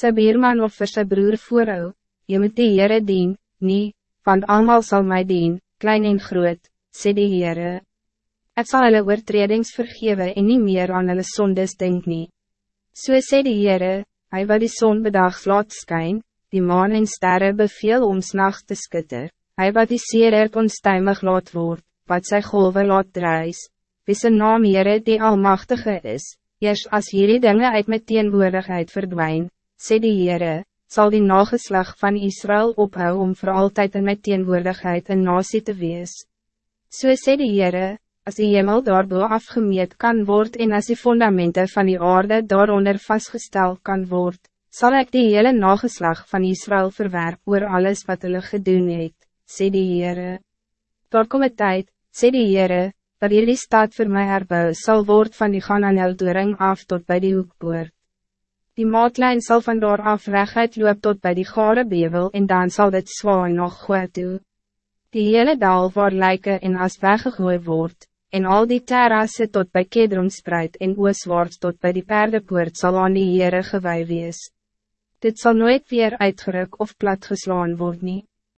sy bierman of vir sy broer voorhou, je moet die Heere dien, nie, want allemaal zal mij dien, klein en groot, sê die Heere. Ek sal hulle oortredings vergewe en nie meer aan hulle sondes denk nie. So sê die Heere, hy wat die son bedag laat skyn, die maan en sterre beveel om s'nacht te skitter, hy wat die seererd onstuimig laat word, wat sy golwe laat druis, wie sy naam Heere die Almachtige is, eers as hierdie dinge uit met teenwoordigheid verdwijn, sê die Heere, zal die nageslag van Israël ophou om voor altijd in met teenwoordigheid een nasie te wees. So sê die Heere, as die hemel daardoor afgemeet kan worden en as die fundamenten van die aarde daaronder vastgesteld kan worden, zal ik die hele nageslag van Israël verwerp oor alles wat hulle gedoen het, sê die Heere. Daar kom het tijd, sê die Heere, dat hierdie stad voor mij herbou sal word van die Gananel-doring af tot bij die hoekpoort. Die maatlijn zal van daar af reguit loop tot bij die gare bevel en dan zal dit zwaai nog goed toe. Die hele dal waar lijken en as weggegooi word, en al die terrasse tot bij Kedron spreid en ooswaarts tot bij die perdepoort zal aan die Heere gewaai wees dit zal nooit weer uitgeruk of platgeslaan worden.